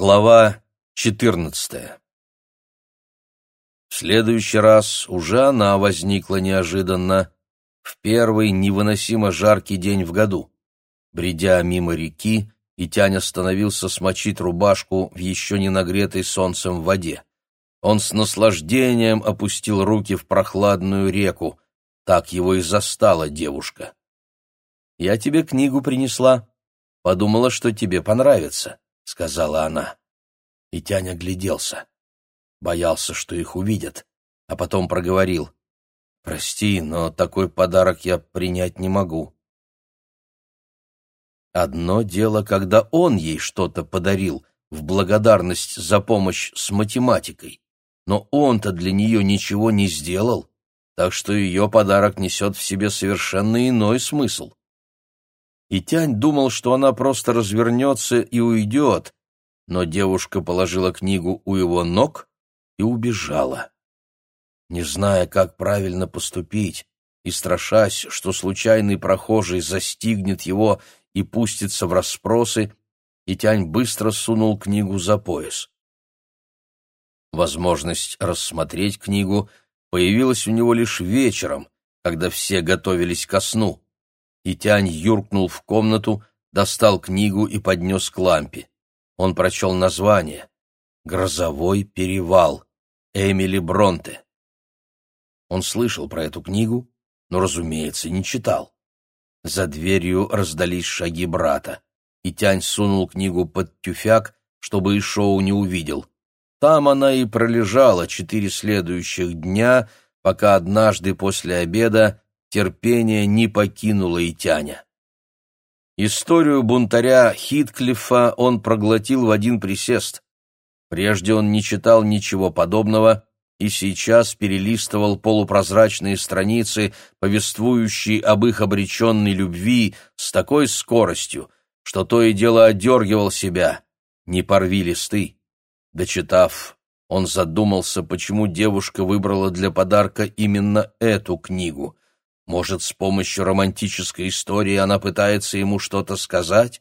Глава 14 В следующий раз уже она возникла неожиданно, в первый невыносимо жаркий день в году. Бредя мимо реки, Итянь остановился смочить рубашку в еще не нагретой солнцем воде. Он с наслаждением опустил руки в прохладную реку. Так его и застала девушка. «Я тебе книгу принесла. Подумала, что тебе понравится», — сказала она. И Тянь огляделся. Боялся, что их увидят, а потом проговорил. «Прости, но такой подарок я принять не могу». Одно дело, когда он ей что-то подарил в благодарность за помощь с математикой, но он-то для нее ничего не сделал, так что ее подарок несет в себе совершенно иной смысл. И Тянь думал, что она просто развернется и уйдет, но девушка положила книгу у его ног и убежала. Не зная, как правильно поступить, и страшась, что случайный прохожий застигнет его и пустится в расспросы, Итянь быстро сунул книгу за пояс. Возможность рассмотреть книгу появилась у него лишь вечером, когда все готовились ко сну. Итянь юркнул в комнату, достал книгу и поднес к лампе. Он прочел название «Грозовой перевал» Эмили Бронте. Он слышал про эту книгу, но, разумеется, не читал. За дверью раздались шаги брата, и Тянь сунул книгу под тюфяк, чтобы и шоу не увидел. Там она и пролежала четыре следующих дня, пока однажды после обеда терпение не покинуло и Тяня. Историю бунтаря Хитклифа он проглотил в один присест. Прежде он не читал ничего подобного и сейчас перелистывал полупрозрачные страницы, повествующие об их обреченной любви с такой скоростью, что то и дело одергивал себя. Не порви листы. Дочитав, он задумался, почему девушка выбрала для подарка именно эту книгу. Может, с помощью романтической истории она пытается ему что-то сказать?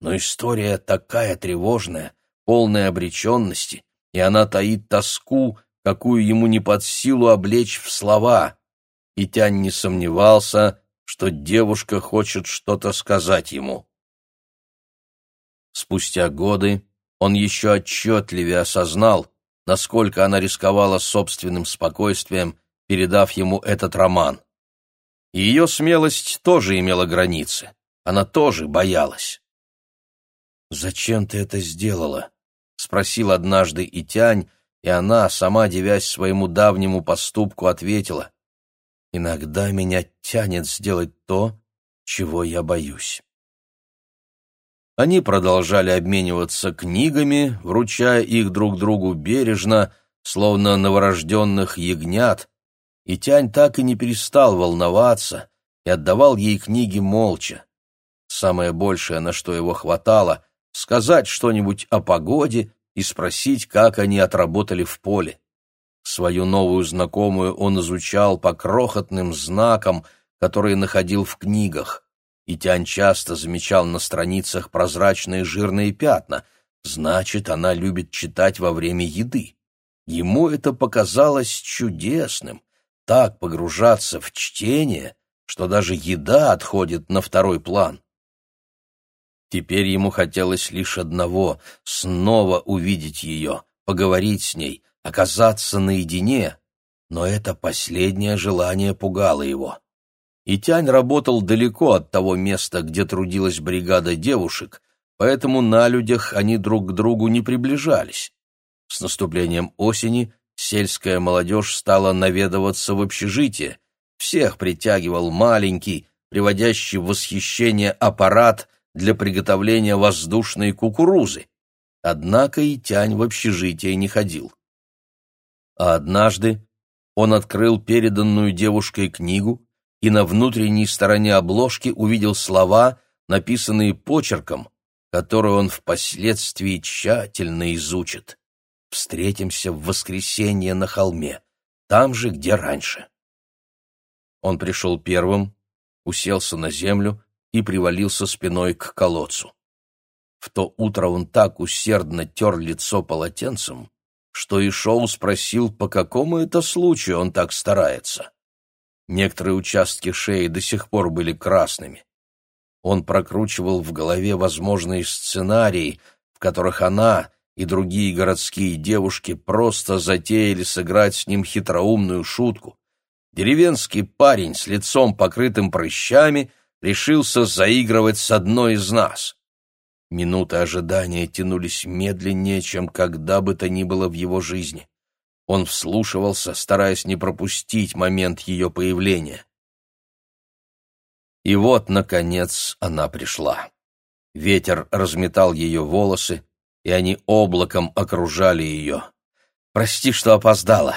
Но история такая тревожная, полная обреченности, и она таит тоску, какую ему не под силу облечь в слова. И Тянь не сомневался, что девушка хочет что-то сказать ему. Спустя годы он еще отчетливее осознал, насколько она рисковала собственным спокойствием, передав ему этот роман. Ее смелость тоже имела границы. Она тоже боялась. «Зачем ты это сделала?» — спросил однажды Итянь, и она, сама девясь своему давнему поступку, ответила. «Иногда меня тянет сделать то, чего я боюсь». Они продолжали обмениваться книгами, вручая их друг другу бережно, словно новорожденных ягнят, и Тянь так и не перестал волноваться и отдавал ей книги молча. Самое большее, на что его хватало, сказать что-нибудь о погоде и спросить, как они отработали в поле. Свою новую знакомую он изучал по крохотным знакам, которые находил в книгах. И Тянь часто замечал на страницах прозрачные жирные пятна. Значит, она любит читать во время еды. Ему это показалось чудесным так погружаться в чтение, что даже еда отходит на второй план. Теперь ему хотелось лишь одного — снова увидеть ее, поговорить с ней, оказаться наедине, но это последнее желание пугало его. И Тянь работал далеко от того места, где трудилась бригада девушек, поэтому на людях они друг к другу не приближались. С наступлением осени Сельская молодежь стала наведываться в общежитие. Всех притягивал маленький, приводящий в восхищение аппарат для приготовления воздушной кукурузы. Однако и тянь в общежитие не ходил. А однажды он открыл переданную девушкой книгу и на внутренней стороне обложки увидел слова, написанные почерком, который он впоследствии тщательно изучит. Встретимся в воскресенье на холме, там же, где раньше. Он пришел первым, уселся на землю и привалился спиной к колодцу. В то утро он так усердно тер лицо полотенцем, что Ишоу спросил, по какому это случаю он так старается. Некоторые участки шеи до сих пор были красными. Он прокручивал в голове возможные сценарии, в которых она и другие городские девушки просто затеяли сыграть с ним хитроумную шутку. Деревенский парень с лицом покрытым прыщами решился заигрывать с одной из нас. Минуты ожидания тянулись медленнее, чем когда бы то ни было в его жизни. Он вслушивался, стараясь не пропустить момент ее появления. И вот, наконец, она пришла. Ветер разметал ее волосы, и они облаком окружали ее. «Прости, что опоздала».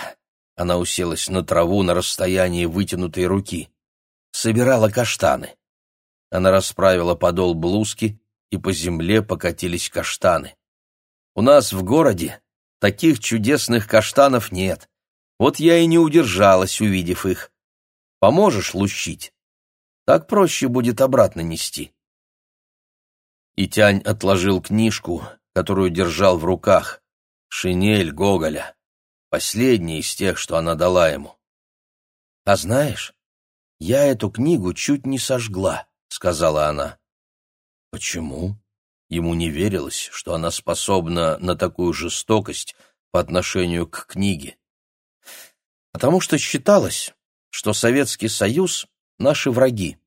Она уселась на траву на расстоянии вытянутой руки. Собирала каштаны. Она расправила подол блузки, и по земле покатились каштаны. «У нас в городе таких чудесных каштанов нет. Вот я и не удержалась, увидев их. Поможешь лущить?» Так проще будет обратно нести. И Тянь отложил книжку, которую держал в руках, шинель Гоголя, последняя из тех, что она дала ему. «А знаешь, я эту книгу чуть не сожгла», — сказала она. «Почему?» Ему не верилось, что она способна на такую жестокость по отношению к книге. «Потому что считалось, что Советский Союз наши враги.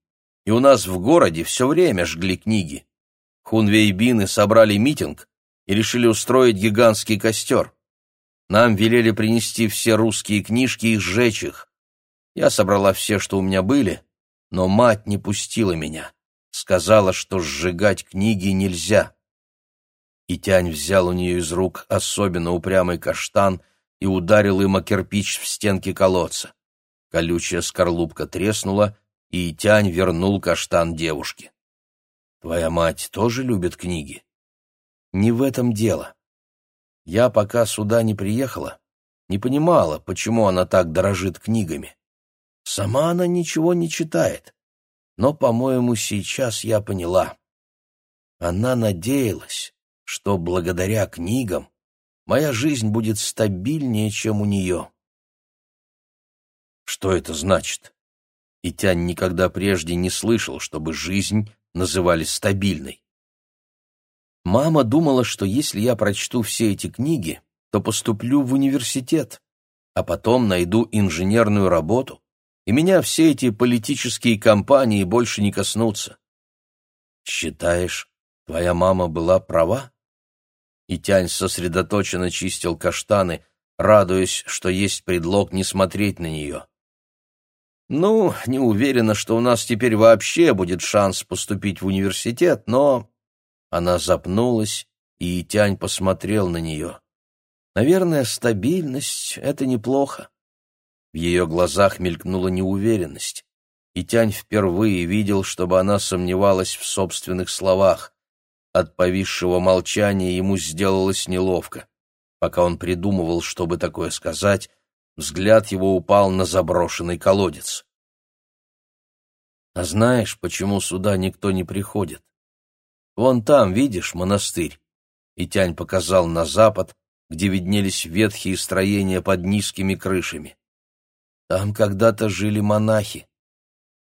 И у нас в городе все время жгли книги. Хунвейбины собрали митинг и решили устроить гигантский костер. Нам велели принести все русские книжки и сжечь их. Я собрала все, что у меня были, но мать не пустила меня. Сказала, что сжигать книги нельзя. И Тянь взял у нее из рук особенно упрямый каштан и ударил им о кирпич в стенке колодца. Колючая скорлупка треснула, и Тянь вернул каштан девушке. «Твоя мать тоже любит книги?» «Не в этом дело. Я пока сюда не приехала, не понимала, почему она так дорожит книгами. Сама она ничего не читает, но, по-моему, сейчас я поняла. Она надеялась, что благодаря книгам моя жизнь будет стабильнее, чем у нее». «Что это значит?» и Тянь никогда прежде не слышал, чтобы жизнь называли стабильной. Мама думала, что если я прочту все эти книги, то поступлю в университет, а потом найду инженерную работу, и меня все эти политические кампании больше не коснутся. Считаешь, твоя мама была права? И Тянь сосредоточенно чистил каштаны, радуясь, что есть предлог не смотреть на нее. Ну, не уверена, что у нас теперь вообще будет шанс поступить в университет, но...» Она запнулась, и Тянь посмотрел на нее. «Наверное, стабильность — это неплохо». В ее глазах мелькнула неуверенность, и Тянь впервые видел, чтобы она сомневалась в собственных словах. От повисшего молчания ему сделалось неловко. Пока он придумывал, чтобы такое сказать, Взгляд его упал на заброшенный колодец. «А знаешь, почему сюда никто не приходит? Вон там, видишь, монастырь?» И Тянь показал на запад, где виднелись ветхие строения под низкими крышами. Там когда-то жили монахи.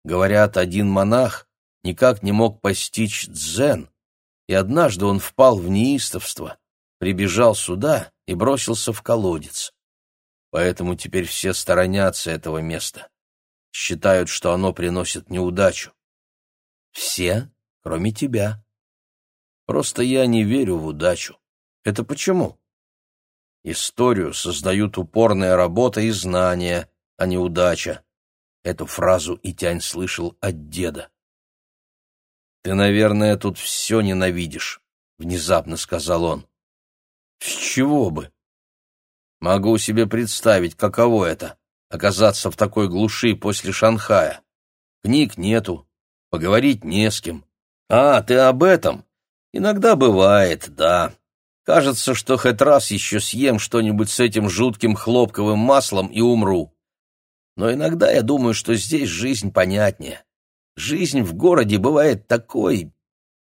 Говорят, один монах никак не мог постичь дзен, и однажды он впал в неистовство, прибежал сюда и бросился в колодец. Поэтому теперь все сторонятся этого места. Считают, что оно приносит неудачу. Все, кроме тебя. Просто я не верю в удачу. Это почему? Историю создают упорная работа и знания, а не удача. Эту фразу Итянь слышал от деда. «Ты, наверное, тут все ненавидишь», — внезапно сказал он. «С чего бы?» Могу себе представить, каково это — оказаться в такой глуши после Шанхая. Книг нету, поговорить не с кем. А, ты об этом? Иногда бывает, да. Кажется, что хоть раз еще съем что-нибудь с этим жутким хлопковым маслом и умру. Но иногда я думаю, что здесь жизнь понятнее. Жизнь в городе бывает такой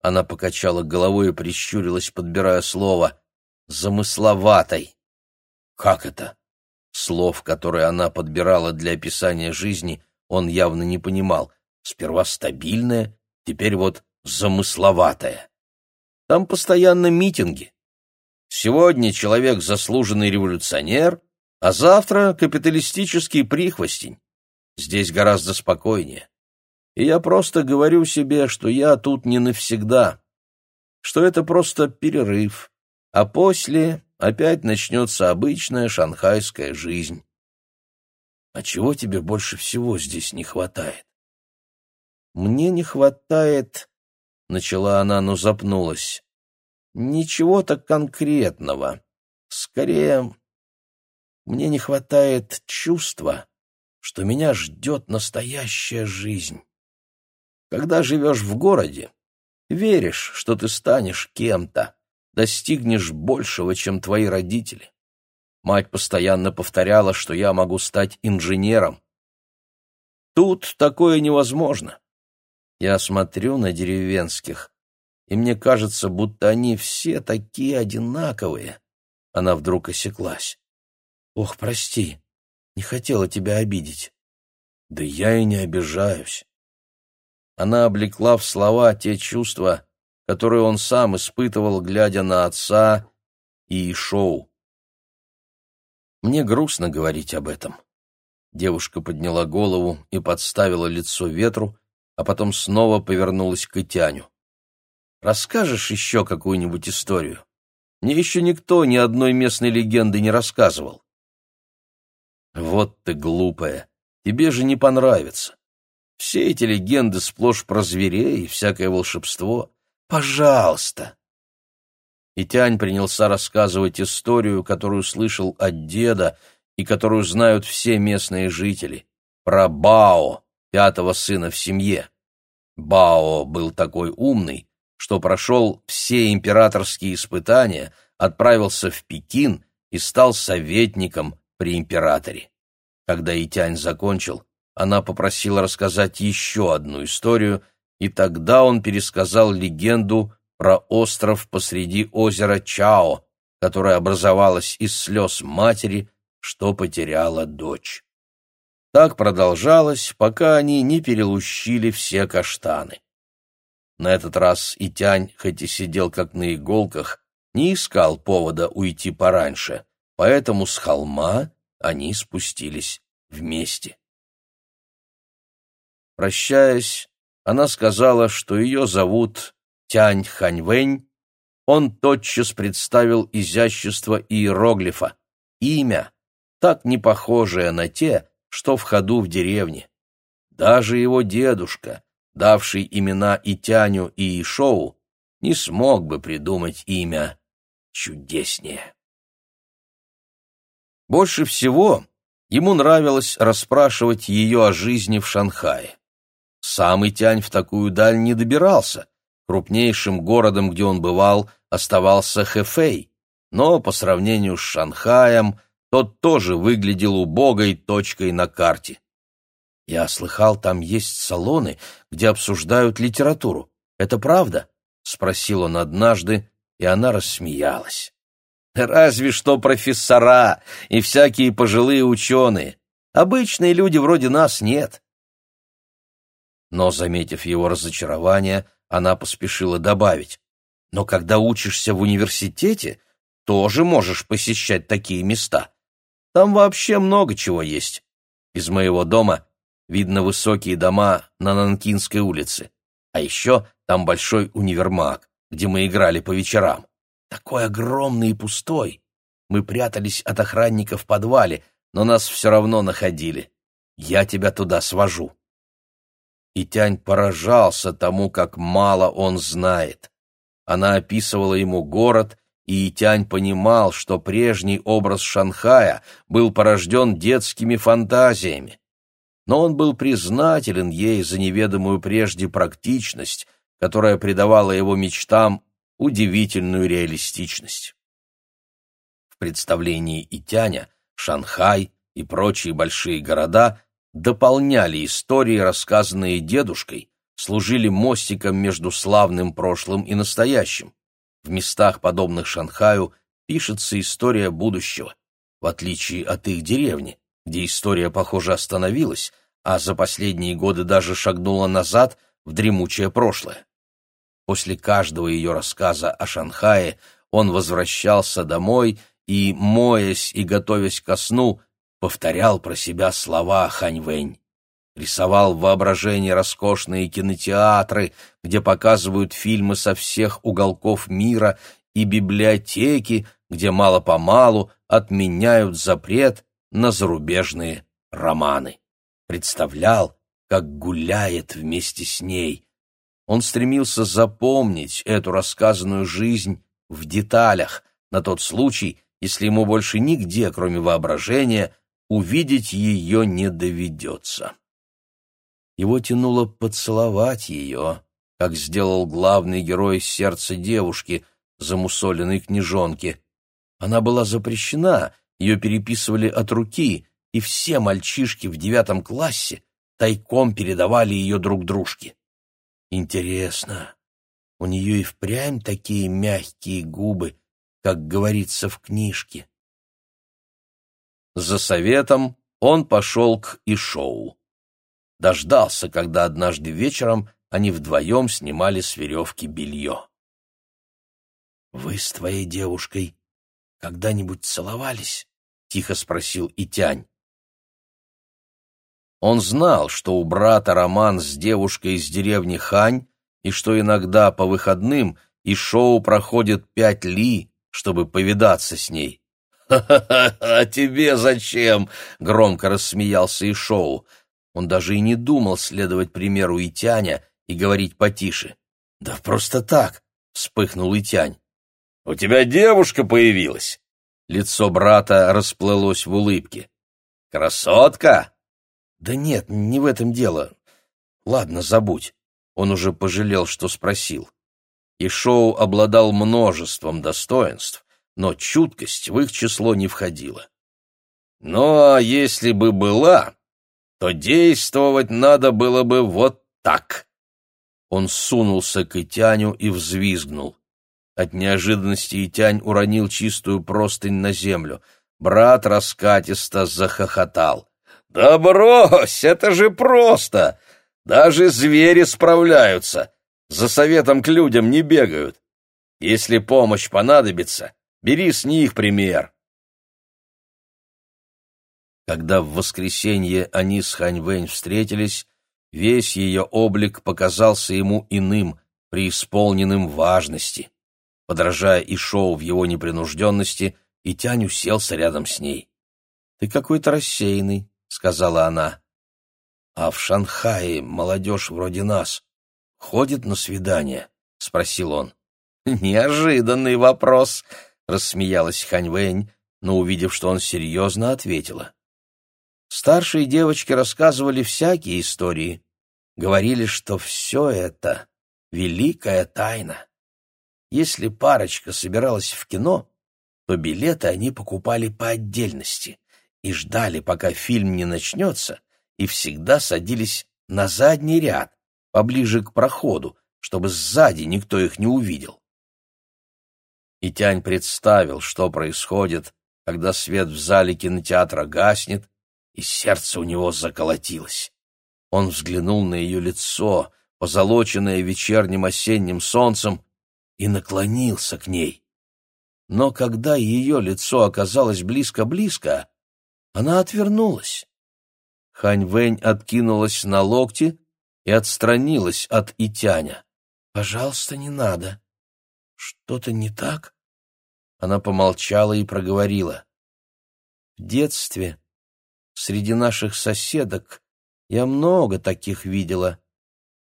Она покачала головой и прищурилась, подбирая слово. «Замысловатой». «Как это?» Слов, которые она подбирала для описания жизни, он явно не понимал. Сперва стабильная, теперь вот замысловатая. Там постоянно митинги. Сегодня человек заслуженный революционер, а завтра капиталистический прихвостень. Здесь гораздо спокойнее. И я просто говорю себе, что я тут не навсегда, что это просто перерыв, а после опять начнется обычная шанхайская жизнь. А чего тебе больше всего здесь не хватает? Мне не хватает, начала она, но запнулась. Ничего-то конкретного. Скорее, мне не хватает чувства, что меня ждет настоящая жизнь. Когда живешь в городе, веришь, что ты станешь кем-то, достигнешь большего, чем твои родители. Мать постоянно повторяла, что я могу стать инженером. Тут такое невозможно. Я смотрю на деревенских, и мне кажется, будто они все такие одинаковые. Она вдруг осеклась. «Ох, прости, не хотела тебя обидеть». «Да я и не обижаюсь». Она облекла в слова те чувства, которые он сам испытывал, глядя на отца и Шоу. Мне грустно говорить об этом. Девушка подняла голову и подставила лицо ветру, а потом снова повернулась к Итяню. «Расскажешь еще какую-нибудь историю? Мне еще никто ни одной местной легенды не рассказывал». «Вот ты глупая, тебе же не понравится. Все эти легенды сплошь про зверей и всякое волшебство. Пожалуйста!» И Тянь принялся рассказывать историю, которую слышал от деда и которую знают все местные жители, про Бао, пятого сына в семье. Бао был такой умный, что прошел все императорские испытания, отправился в Пекин и стал советником при императоре. Когда Итянь закончил, она попросила рассказать еще одну историю, и тогда он пересказал легенду про остров посреди озера Чао, которое образовалось из слез матери, что потеряла дочь. Так продолжалось, пока они не перелущили все каштаны. На этот раз Итянь, хоть и сидел как на иголках, не искал повода уйти пораньше, поэтому с холма они спустились вместе. Прощаясь, она сказала, что ее зовут Тянь Ханьвэнь, он тотчас представил изящество иероглифа, имя, так не похожее на те, что в ходу в деревне. Даже его дедушка, давший имена и Тяню, и Ишоу, не смог бы придумать имя чудеснее. Больше всего ему нравилось расспрашивать ее о жизни в Шанхае. Сам Итянь в такую даль не добирался, Крупнейшим городом, где он бывал, оставался Хэфэй, но по сравнению с Шанхаем тот тоже выглядел убогой точкой на карте. «Я слыхал, там есть салоны, где обсуждают литературу. Это правда?» — спросил он однажды, и она рассмеялась. «Разве что профессора и всякие пожилые ученые. Обычные люди вроде нас нет». Но, заметив его разочарование, — она поспешила добавить. «Но когда учишься в университете, тоже можешь посещать такие места. Там вообще много чего есть. Из моего дома видно высокие дома на Нанкинской улице. А еще там большой универмаг, где мы играли по вечерам. Такой огромный и пустой. Мы прятались от охранника в подвале, но нас все равно находили. Я тебя туда свожу и Тянь поражался тому, как мало он знает. Она описывала ему город, и Тянь понимал, что прежний образ Шанхая был порожден детскими фантазиями. Но он был признателен ей за неведомую прежде практичность, которая придавала его мечтам удивительную реалистичность. В представлении Итяня Шанхай и прочие большие города дополняли истории, рассказанные дедушкой, служили мостиком между славным прошлым и настоящим. В местах, подобных Шанхаю, пишется история будущего, в отличие от их деревни, где история, похоже, остановилась, а за последние годы даже шагнула назад в дремучее прошлое. После каждого ее рассказа о Шанхае он возвращался домой и, моясь и готовясь ко сну, повторял про себя слова Ханьвэнь. Рисовал в воображении роскошные кинотеатры, где показывают фильмы со всех уголков мира, и библиотеки, где мало-помалу отменяют запрет на зарубежные романы. Представлял, как гуляет вместе с ней. Он стремился запомнить эту рассказанную жизнь в деталях, на тот случай, если ему больше нигде, кроме воображения, увидеть ее не доведется. Его тянуло поцеловать ее, как сделал главный герой сердца девушки, замусоленной книжонки. Она была запрещена, ее переписывали от руки, и все мальчишки в девятом классе тайком передавали ее друг дружке. Интересно, у нее и впрямь такие мягкие губы, как говорится в книжке. За советом он пошел к Ишоу. Дождался, когда однажды вечером они вдвоем снимали с веревки белье. «Вы с твоей девушкой когда-нибудь целовались?» — тихо спросил Итянь. Он знал, что у брата роман с девушкой из деревни Хань, и что иногда по выходным и шоу проходит пять ли, чтобы повидаться с ней. «Ха-ха-ха! А тебе зачем?» — громко рассмеялся и шоу. Он даже и не думал следовать примеру Итяня и говорить потише. «Да просто так!» — вспыхнул Итянь. «У тебя девушка появилась!» Лицо брата расплылось в улыбке. «Красотка!» «Да нет, не в этом дело. Ладно, забудь». Он уже пожалел, что спросил. И Шоу обладал множеством достоинств, но чуткость в их число не входила. «Ну, а если бы была, то действовать надо было бы вот так». Он сунулся к Итяню и взвизгнул. От неожиданности Итянь уронил чистую простынь на землю. Брат раскатисто захохотал. «Да брось, это же просто! Даже звери справляются, за советом к людям не бегают. Если помощь понадобится, Бери с них пример. Когда в воскресенье они с Ханьвэнь встретились, весь ее облик показался ему иным, преисполненным важности. Подражая и шоу в его непринужденности, и Тянь уселся рядом с ней. «Ты какой-то рассеянный», — сказала она. «А в Шанхае молодежь вроде нас ходит на свидания?» — спросил он. «Неожиданный вопрос», рассмеялась Хань Вэнь, но, увидев, что он серьезно, ответила. Старшие девочки рассказывали всякие истории, говорили, что все это — великая тайна. Если парочка собиралась в кино, то билеты они покупали по отдельности и ждали, пока фильм не начнется, и всегда садились на задний ряд, поближе к проходу, чтобы сзади никто их не увидел. И Тянь представил, что происходит, когда свет в зале кинотеатра гаснет, и сердце у него заколотилось. Он взглянул на ее лицо, позолоченное вечерним осенним солнцем, и наклонился к ней. Но когда ее лицо оказалось близко-близко, она отвернулась. Хань Вэнь откинулась на локти и отстранилась от Итяня. «Пожалуйста, не надо. Что-то не так? Она помолчала и проговорила. В детстве среди наших соседок я много таких видела.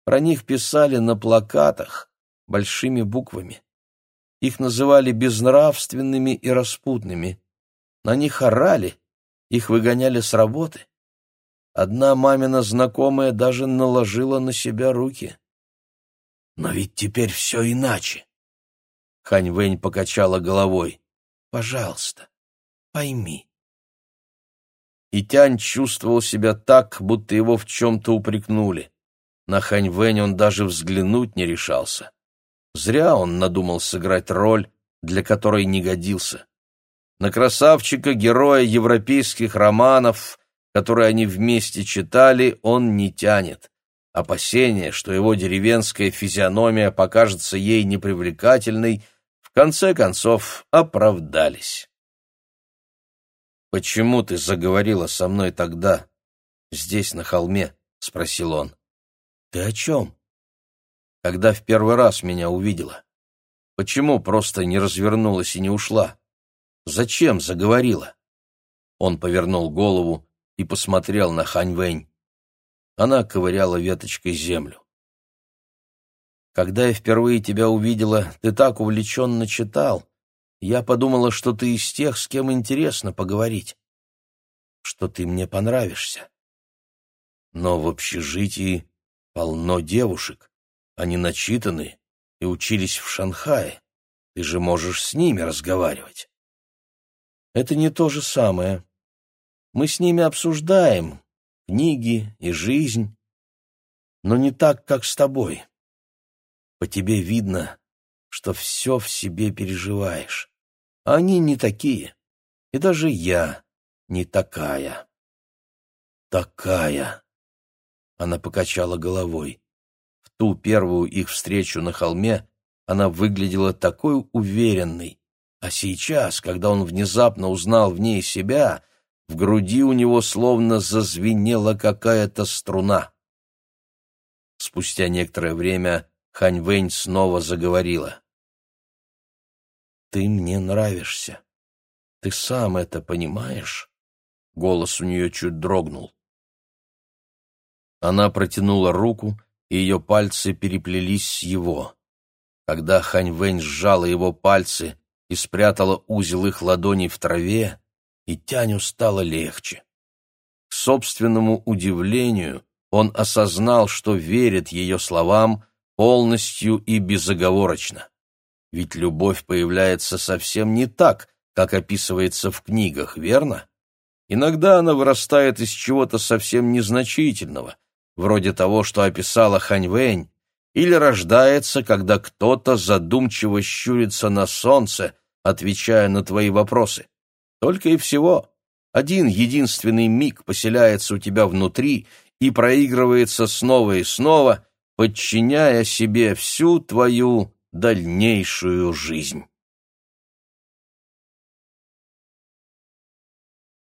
Про них писали на плакатах большими буквами. Их называли безнравственными и распутными. На них орали, их выгоняли с работы. Одна мамина знакомая даже наложила на себя руки. Но ведь теперь все иначе. Хань Вэнь покачала головой. «Пожалуйста, пойми». И Тянь чувствовал себя так, будто его в чем-то упрекнули. На Хань Вэнь он даже взглянуть не решался. Зря он надумал сыграть роль, для которой не годился. На красавчика-героя европейских романов, которые они вместе читали, он не тянет. Опасения, что его деревенская физиономия покажется ей непривлекательной, в конце концов оправдались. «Почему ты заговорила со мной тогда, здесь, на холме?» — спросил он. «Ты о чем?» «Когда в первый раз меня увидела. Почему просто не развернулась и не ушла? Зачем заговорила?» Он повернул голову и посмотрел на Хань Вэнь. Она ковыряла веточкой землю. «Когда я впервые тебя увидела, ты так увлеченно читал, я подумала, что ты из тех, с кем интересно поговорить, что ты мне понравишься. Но в общежитии полно девушек, они начитаны и учились в Шанхае. Ты же можешь с ними разговаривать. Это не то же самое. Мы с ними обсуждаем книги и жизнь, но не так, как с тобой. По тебе видно, что все в себе переживаешь. А они не такие. И даже я не такая. Такая. Она покачала головой. В ту первую их встречу на холме она выглядела такой уверенной, а сейчас, когда он внезапно узнал в ней себя, в груди у него словно зазвенела какая-то струна. Спустя некоторое время Хань Вэнь снова заговорила. «Ты мне нравишься. Ты сам это понимаешь?» Голос у нее чуть дрогнул. Она протянула руку, и ее пальцы переплелись с его. Когда Хань Вэнь сжала его пальцы и спрятала узел их ладоней в траве, и Тяню стало легче. К собственному удивлению он осознал, что верит ее словам полностью и безоговорочно. Ведь любовь появляется совсем не так, как описывается в книгах, верно? Иногда она вырастает из чего-то совсем незначительного, вроде того, что описала Хань Вэнь, или рождается, когда кто-то задумчиво щурится на солнце, отвечая на твои вопросы. Только и всего. Один единственный миг поселяется у тебя внутри и проигрывается снова и снова, подчиняя себе всю твою дальнейшую жизнь.